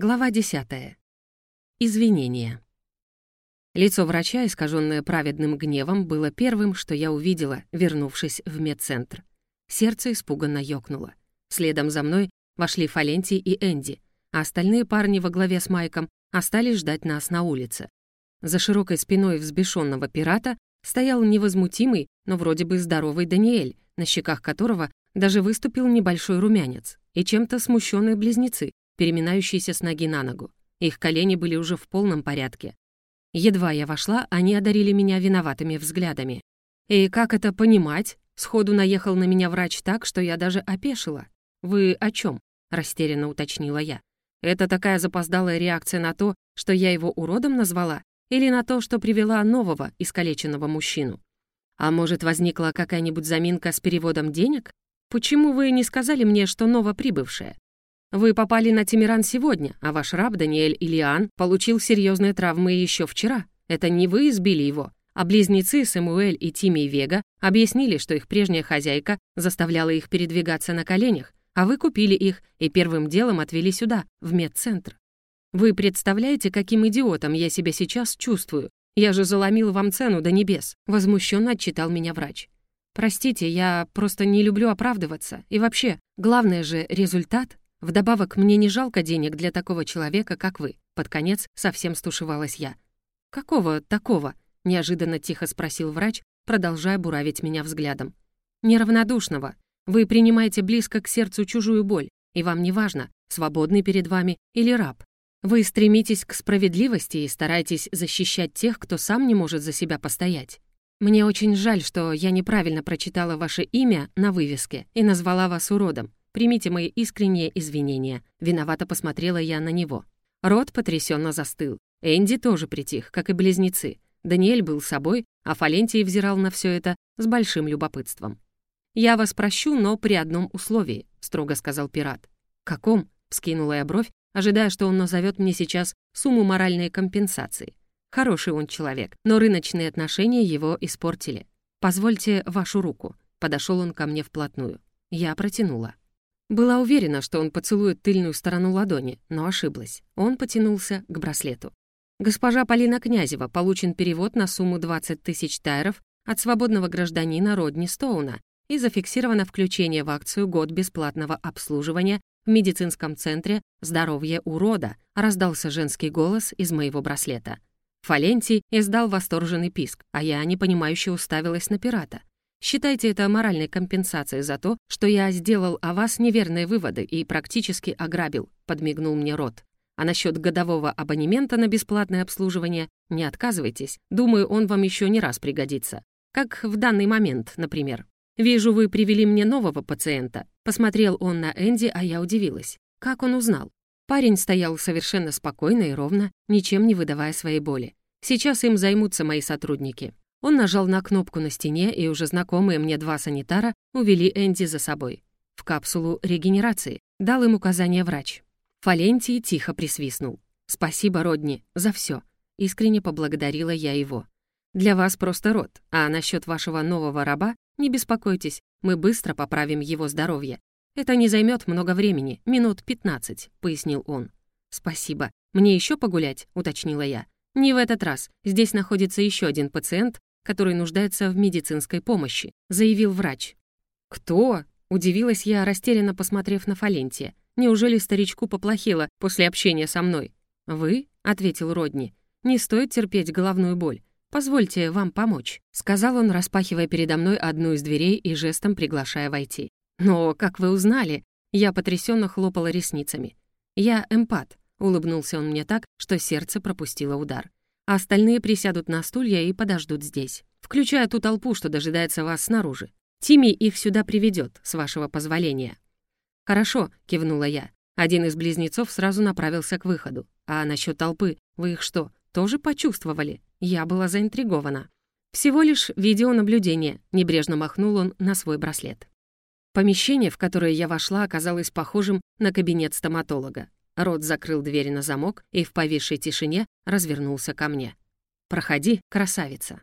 Глава 10. Извинения. Лицо врача, искаженное праведным гневом, было первым, что я увидела, вернувшись в медцентр. Сердце испуганно ёкнуло. Следом за мной вошли Фалентий и Энди, а остальные парни во главе с Майком остались ждать нас на улице. За широкой спиной взбешенного пирата стоял невозмутимый, но вроде бы здоровый Даниэль, на щеках которого даже выступил небольшой румянец, и чем-то смущенные близнецы, переминающиеся с ноги на ногу. Их колени были уже в полном порядке. Едва я вошла, они одарили меня виноватыми взглядами. «И как это понимать?» Сходу наехал на меня врач так, что я даже опешила. «Вы о чем? растерянно уточнила я. «Это такая запоздалая реакция на то, что я его уродом назвала, или на то, что привела нового, искалеченного мужчину? А может, возникла какая-нибудь заминка с переводом денег? Почему вы не сказали мне, что новоприбывшая? Вы попали на Тимиран сегодня, а ваш раб Даниэль Илиан получил серьезные травмы еще вчера. Это не вы избили его, а близнецы Самуэль и Тими Вега объяснили, что их прежняя хозяйка заставляла их передвигаться на коленях, а вы купили их и первым делом отвели сюда, в медцентр. Вы представляете, каким идиотом я себя сейчас чувствую? Я же заломил вам цену до небес», — возмущенно отчитал меня врач. «Простите, я просто не люблю оправдываться. И вообще, главное же результат. Вдобавок, мне не жалко денег для такого человека, как вы. Под конец совсем стушевалась я. «Какого такого?» — неожиданно тихо спросил врач, продолжая буравить меня взглядом. «Неравнодушного. Вы принимаете близко к сердцу чужую боль, и вам не важно, свободный перед вами или раб. Вы стремитесь к справедливости и стараетесь защищать тех, кто сам не может за себя постоять. Мне очень жаль, что я неправильно прочитала ваше имя на вывеске и назвала вас уродом. Примите мои искренние извинения. Виновато посмотрела я на него. Рот потрясенно застыл. Энди тоже притих, как и близнецы. Даниэль был собой, а Фалентий взирал на все это с большим любопытством. «Я вас прощу, но при одном условии», — строго сказал пират. «Каком?» — вскинула я бровь, ожидая, что он назовет мне сейчас сумму моральной компенсации. Хороший он человек, но рыночные отношения его испортили. «Позвольте вашу руку», — подошел он ко мне вплотную. Я протянула. Была уверена, что он поцелует тыльную сторону ладони, но ошиблась. Он потянулся к браслету. Госпожа Полина Князева получен перевод на сумму 20 тысяч тайров от свободного гражданина Родни Стоуна и зафиксировано включение в акцию «Год бесплатного обслуживания» в медицинском центре «Здоровье урода», раздался женский голос из моего браслета. Фалентий издал восторженный писк, а я непонимающе уставилась на пирата. Считайте это моральной компенсацией за то, что я сделал о вас неверные выводы и практически ограбил», — подмигнул мне Рот. «А насчет годового абонемента на бесплатное обслуживание не отказывайтесь. Думаю, он вам еще не раз пригодится. Как в данный момент, например. Вижу, вы привели мне нового пациента». Посмотрел он на Энди, а я удивилась. Как он узнал? Парень стоял совершенно спокойно и ровно, ничем не выдавая своей боли. Сейчас им займутся мои сотрудники. Он нажал на кнопку на стене, и уже знакомые мне два санитара увели Энди за собой. В капсулу регенерации дал им указание врач. Фалентий тихо присвистнул. «Спасибо, Родни, за все. Искренне поблагодарила я его. «Для вас просто род, а насчет вашего нового раба не беспокойтесь, мы быстро поправим его здоровье. Это не займет много времени, минут 15», — пояснил он. «Спасибо. Мне еще погулять?» — уточнила я. «Не в этот раз. Здесь находится еще один пациент, который нуждается в медицинской помощи», — заявил врач. «Кто?» — удивилась я, растерянно посмотрев на Фалентия. «Неужели старичку поплохело после общения со мной?» «Вы?» — ответил Родни. «Не стоит терпеть головную боль. Позвольте вам помочь», — сказал он, распахивая передо мной одну из дверей и жестом приглашая войти. «Но, как вы узнали?» Я потрясенно хлопала ресницами. «Я эмпат», — улыбнулся он мне так, что сердце пропустило удар а остальные присядут на стулья и подождут здесь, включая ту толпу, что дожидается вас снаружи. Тими их сюда приведет, с вашего позволения». «Хорошо», — кивнула я. Один из близнецов сразу направился к выходу. «А насчет толпы, вы их что, тоже почувствовали?» Я была заинтригована. «Всего лишь видеонаблюдение», — небрежно махнул он на свой браслет. Помещение, в которое я вошла, оказалось похожим на кабинет стоматолога. Рот закрыл дверь на замок и в повисшей тишине развернулся ко мне. «Проходи, красавица».